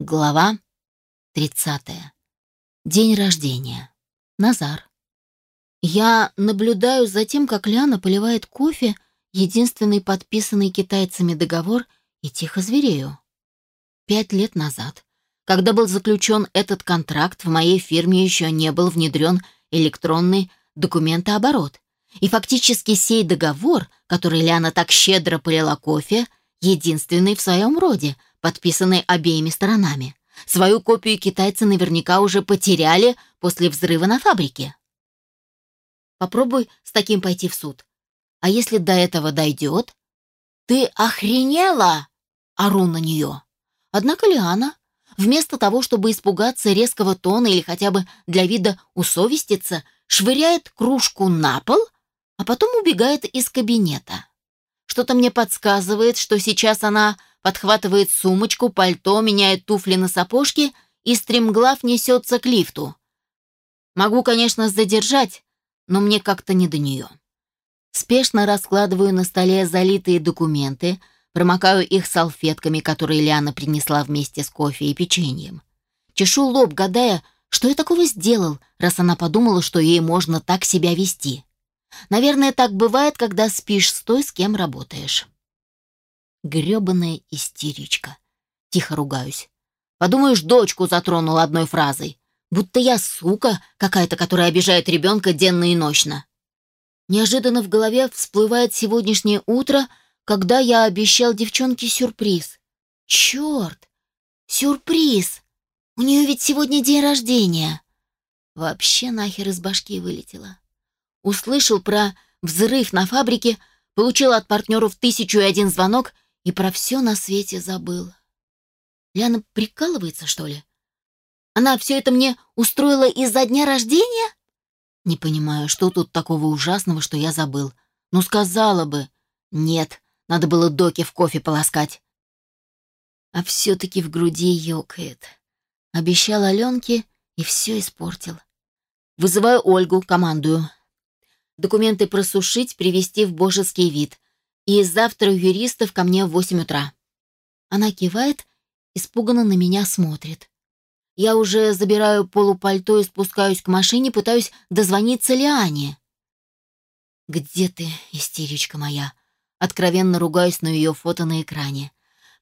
Глава 30. День рождения. Назар. Я наблюдаю за тем, как Ляна поливает кофе, единственный подписанный китайцами договор, и тихо зверею. Пять лет назад, когда был заключен этот контракт, в моей фирме еще не был внедрен электронный документооборот. И фактически сей договор, который Ляна так щедро полила кофе, единственный в своем роде, подписанный обеими сторонами. Свою копию китайцы наверняка уже потеряли после взрыва на фабрике. Попробуй с таким пойти в суд. А если до этого дойдет? Ты охренела? Ору на нее. Однако Лиана, вместо того, чтобы испугаться резкого тона или хотя бы для вида усовеститься, швыряет кружку на пол, а потом убегает из кабинета. Что-то мне подсказывает, что сейчас она подхватывает сумочку, пальто, меняет туфли на сапожки и стремглав несется к лифту. Могу, конечно, задержать, но мне как-то не до нее. Спешно раскладываю на столе залитые документы, промокаю их салфетками, которые Лиана принесла вместе с кофе и печеньем. Чешу лоб, гадая, что я такого сделал, раз она подумала, что ей можно так себя вести. Наверное, так бывает, когда спишь с той, с кем работаешь. Грёбаная истеричка. Тихо ругаюсь. Подумаешь, дочку затронула одной фразой. Будто я сука какая-то, которая обижает ребенка денно и ночно. Неожиданно в голове всплывает сегодняшнее утро, когда я обещал девчонке сюрприз. Черт! Сюрприз! У нее ведь сегодня день рождения. Вообще нахер из башки вылетела. Услышал про взрыв на фабрике, получил от партнеров тысячу и один звонок и про все на свете забыл. Ляна прикалывается, что ли? Она все это мне устроила из-за дня рождения? Не понимаю, что тут такого ужасного, что я забыл. Ну, сказала бы. Нет, надо было доки в кофе полоскать. А все-таки в груди ёкает. Обещал Аленке и все испортил. Вызываю Ольгу, командую. Документы просушить, привести в божеский вид и завтра у юристов ко мне в восемь утра». Она кивает, испуганно на меня смотрит. Я уже забираю полупальто и спускаюсь к машине, пытаюсь дозвониться Лиане. «Где ты, истеричка моя?» Откровенно ругаюсь на ее фото на экране.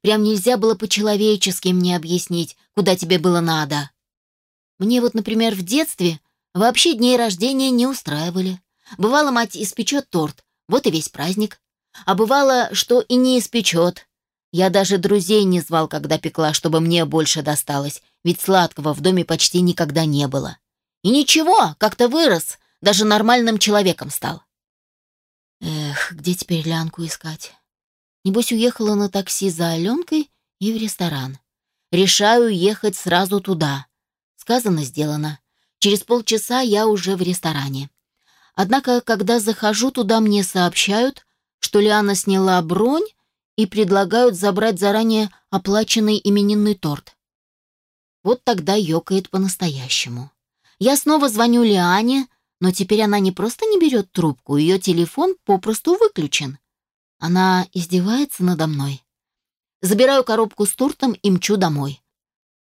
Прям нельзя было по-человечески мне объяснить, куда тебе было надо. Мне вот, например, в детстве вообще дней рождения не устраивали. Бывало, мать испечет торт, вот и весь праздник. А бывало, что и не испечет. Я даже друзей не звал, когда пекла, чтобы мне больше досталось, ведь сладкого в доме почти никогда не было. И ничего, как-то вырос, даже нормальным человеком стал. Эх, где теперь Лянку искать? Небось, уехала на такси за Аленкой и в ресторан. Решаю ехать сразу туда. Сказано, сделано. Через полчаса я уже в ресторане. Однако, когда захожу туда, мне сообщают, что Лиана сняла бронь и предлагают забрать заранее оплаченный именинный торт. Вот тогда ёкает по-настоящему. Я снова звоню Лиане, но теперь она не просто не берет трубку, ее телефон попросту выключен. Она издевается надо мной. Забираю коробку с тортом и мчу домой.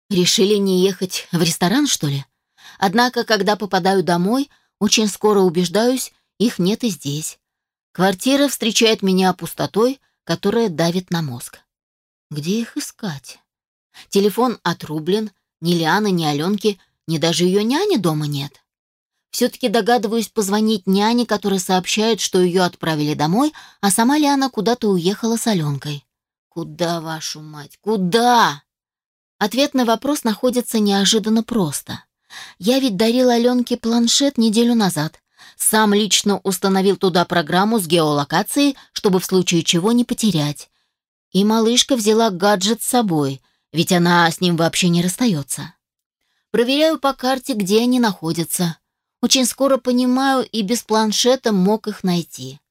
Решили не ехать в ресторан, что ли? Однако, когда попадаю домой, очень скоро убеждаюсь, их нет и здесь. Квартира встречает меня пустотой, которая давит на мозг. Где их искать? Телефон отрублен, ни Лианы, ни Аленки, ни даже ее няни дома нет. Все-таки догадываюсь позвонить няне, которая сообщает, что ее отправили домой, а сама Лиана куда-то уехала с Аленкой. Куда, вашу мать, куда? Ответ на вопрос находится неожиданно просто. Я ведь дарила Аленке планшет неделю назад. Сам лично установил туда программу с геолокацией, чтобы в случае чего не потерять. И малышка взяла гаджет с собой, ведь она с ним вообще не расстается. Проверяю по карте, где они находятся. Очень скоро понимаю, и без планшета мог их найти.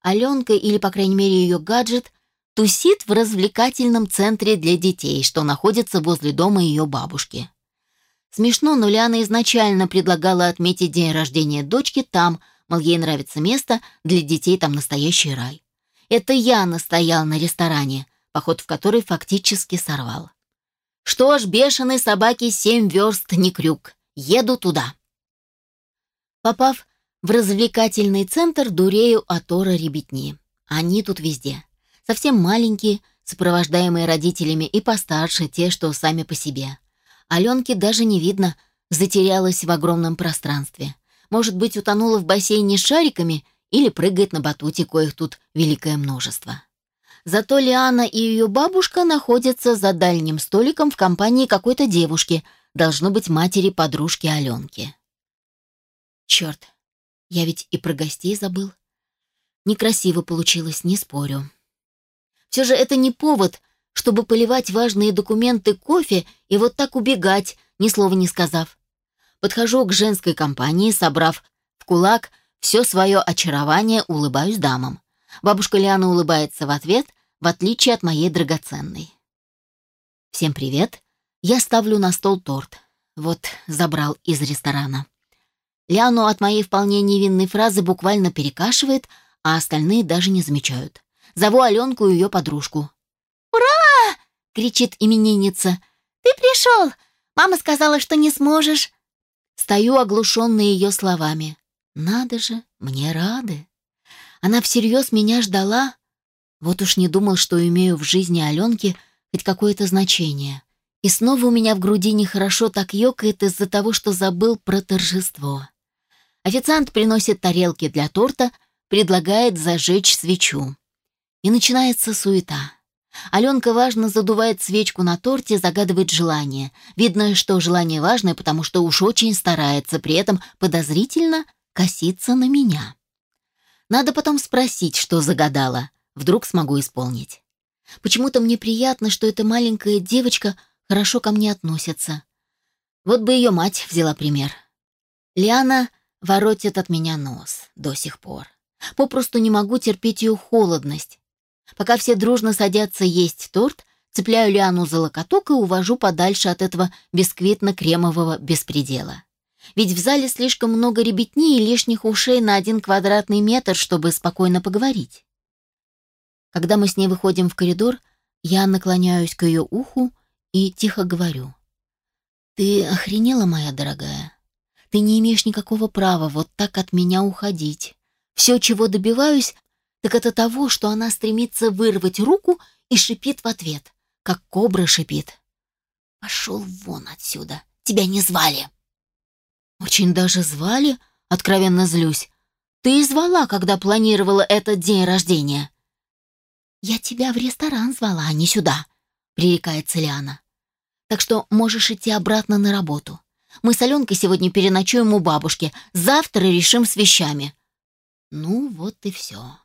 Аленка, или, по крайней мере, ее гаджет, тусит в развлекательном центре для детей, что находится возле дома ее бабушки. Смешно, но Ляна изначально предлагала отметить день рождения дочки там, мол, ей нравится место, для детей там настоящий рай. Это я настоял на ресторане, поход в который фактически сорвал. Что ж, бешеной собаки семь верст не крюк. Еду туда. Попав в развлекательный центр, дурею от ора ребятни. Они тут везде. Совсем маленькие, сопровождаемые родителями, и постарше те, что сами по себе. Аленки даже не видно, затерялась в огромном пространстве. Может быть, утонула в бассейне с шариками или прыгает на батуте, коих тут великое множество. Зато Лиана и ее бабушка находятся за дальним столиком в компании какой-то девушки, должно быть матери подружки Аленки. Черт, я ведь и про гостей забыл. Некрасиво получилось, не спорю. Все же это не повод, чтобы поливать важные документы кофе и вот так убегать, ни слова не сказав. Подхожу к женской компании, собрав в кулак все свое очарование, улыбаюсь дамам. Бабушка Лиана улыбается в ответ, в отличие от моей драгоценной. «Всем привет. Я ставлю на стол торт. Вот, забрал из ресторана». Лиану от моей вполне невинной фразы буквально перекашивает, а остальные даже не замечают. Зову Аленку и ее подружку. Кричит именинница. «Ты пришел! Мама сказала, что не сможешь!» Стою оглушенная ее словами. «Надо же, мне рады!» Она всерьез меня ждала. Вот уж не думал, что имею в жизни Аленки хоть какое-то значение. И снова у меня в груди нехорошо так ёкает из-за того, что забыл про торжество. Официант приносит тарелки для торта, предлагает зажечь свечу. И начинается суета. Аленка важно задувает свечку на торте, загадывает желание. Видно, что желание важное, потому что уж очень старается, при этом подозрительно коситься на меня. Надо потом спросить, что загадала. Вдруг смогу исполнить. Почему-то мне приятно, что эта маленькая девочка хорошо ко мне относится. Вот бы ее мать взяла пример. Лиана воротит от меня нос до сих пор. Попросту не могу терпеть ее холодность. Пока все дружно садятся есть торт, цепляю Лиану за локоток и увожу подальше от этого бисквитно-кремового беспредела. Ведь в зале слишком много ребятни и лишних ушей на один квадратный метр, чтобы спокойно поговорить. Когда мы с ней выходим в коридор, я наклоняюсь к ее уху и тихо говорю. «Ты охренела, моя дорогая? Ты не имеешь никакого права вот так от меня уходить. Все, чего добиваюсь, так это того, что она стремится вырвать руку и шипит в ответ, как кобра шипит. «Пошел вон отсюда, тебя не звали!» «Очень даже звали?» — откровенно злюсь. «Ты и звала, когда планировала этот день рождения». «Я тебя в ресторан звала, а не сюда», — пререкается Лиана. «Так что можешь идти обратно на работу. Мы с Аленкой сегодня переночуем у бабушки, завтра решим с вещами». Ну, вот и все.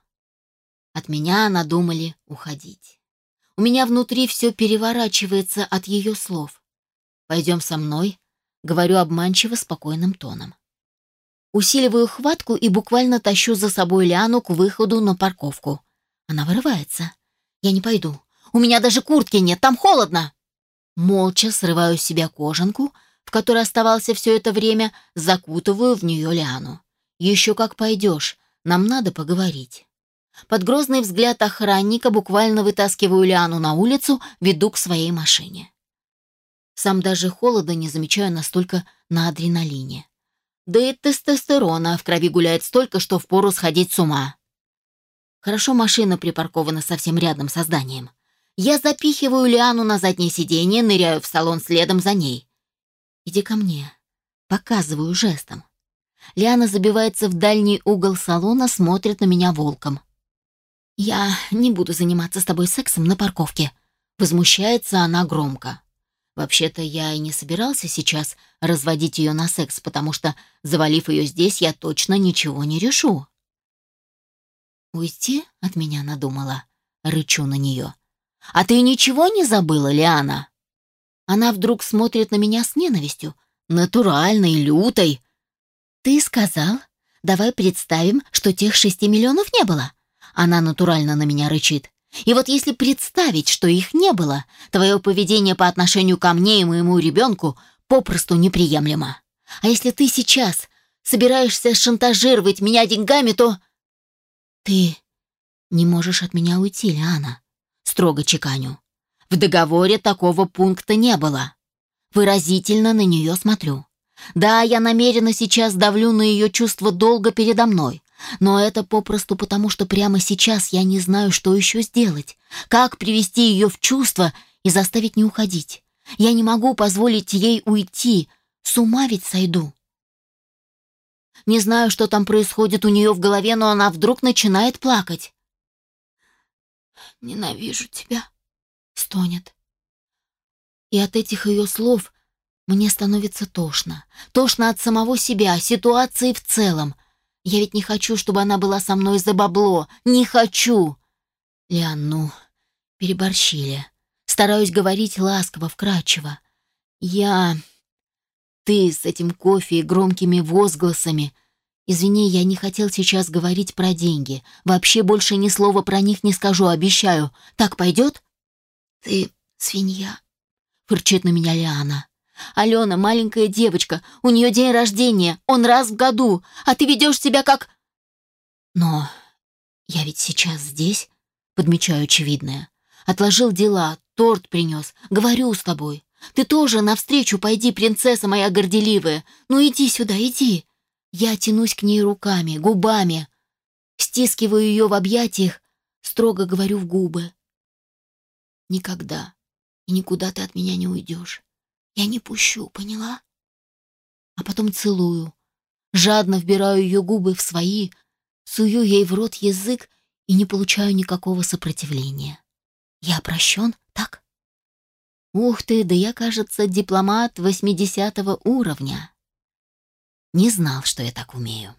От меня надумали уходить. У меня внутри все переворачивается от ее слов. «Пойдем со мной», — говорю обманчиво спокойным тоном. Усиливаю хватку и буквально тащу за собой Лиану к выходу на парковку. Она вырывается. «Я не пойду. У меня даже куртки нет, там холодно!» Молча срываю с себя кожанку, в которой оставался все это время, закутываю в нее Лиану. «Еще как пойдешь, нам надо поговорить». Под грозный взгляд охранника буквально вытаскиваю Лиану на улицу, веду к своей машине. Сам даже холода не замечаю настолько на адреналине. Да и тестостерона в крови гуляет столько, что впору сходить с ума. Хорошо машина припаркована совсем рядом с зданием. Я запихиваю Лиану на заднее сиденье, ныряю в салон следом за ней. «Иди ко мне». Показываю жестом. Лиана забивается в дальний угол салона, смотрит на меня волком. «Я не буду заниматься с тобой сексом на парковке», — возмущается она громко. Вообще-то я и не собирался сейчас разводить ее на секс, потому что, завалив ее здесь, я точно ничего не решу. «Уйти?» — от меня надумала. Рычу на нее. «А ты ничего не забыла, Лиана?» Она вдруг смотрит на меня с ненавистью, натуральной, лютой. «Ты сказал, давай представим, что тех шести миллионов не было. Она натурально на меня рычит. И вот если представить, что их не было, твое поведение по отношению ко мне и моему ребенку попросту неприемлемо. А если ты сейчас собираешься шантажировать меня деньгами, то... Ты не можешь от меня уйти, Лиана. Строго чеканю. В договоре такого пункта не было. Выразительно на нее смотрю. Да, я намеренно сейчас давлю на ее чувство долга передо мной, но это попросту потому, что прямо сейчас я не знаю, что еще сделать, как привести ее в чувство и заставить не уходить. Я не могу позволить ей уйти, с ума ведь сойду. Не знаю, что там происходит у нее в голове, но она вдруг начинает плакать. «Ненавижу тебя», — стонет. И от этих ее слов мне становится тошно. Тошно от самого себя, ситуации в целом. Я ведь не хочу, чтобы она была со мной за бабло. Не хочу. Лиан, ну, переборщили. Стараюсь говорить ласково, вкрадчиво. Я... Ты с этим кофе и громкими возгласами. Извини, я не хотел сейчас говорить про деньги. Вообще больше ни слова про них не скажу, обещаю. Так пойдет? Ты свинья, фырчит на меня Лиана. Алена маленькая девочка, у нее день рождения, он раз в году, а ты ведешь себя как... Но я ведь сейчас здесь, подмечаю очевидное. Отложил дела, торт принес, говорю с тобой. Ты тоже навстречу пойди, принцесса моя горделивая. Ну иди сюда, иди. Я тянусь к ней руками, губами. Стискиваю ее в объятиях, строго говорю в губы. Никогда и никуда ты от меня не уйдешь. Я не пущу, поняла? А потом целую. Жадно вбираю ее губы в свои, сую ей в рот язык и не получаю никакого сопротивления. Я прощен, так? Ух ты, да я, кажется, дипломат восьмидесятого уровня. Не знал, что я так умею.